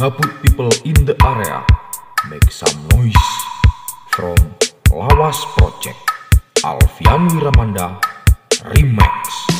Gabut people in the area, make some noise. From Lawas Project, Alfian Wiramanda, Remix.